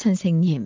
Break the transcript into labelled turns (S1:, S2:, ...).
S1: 선생님,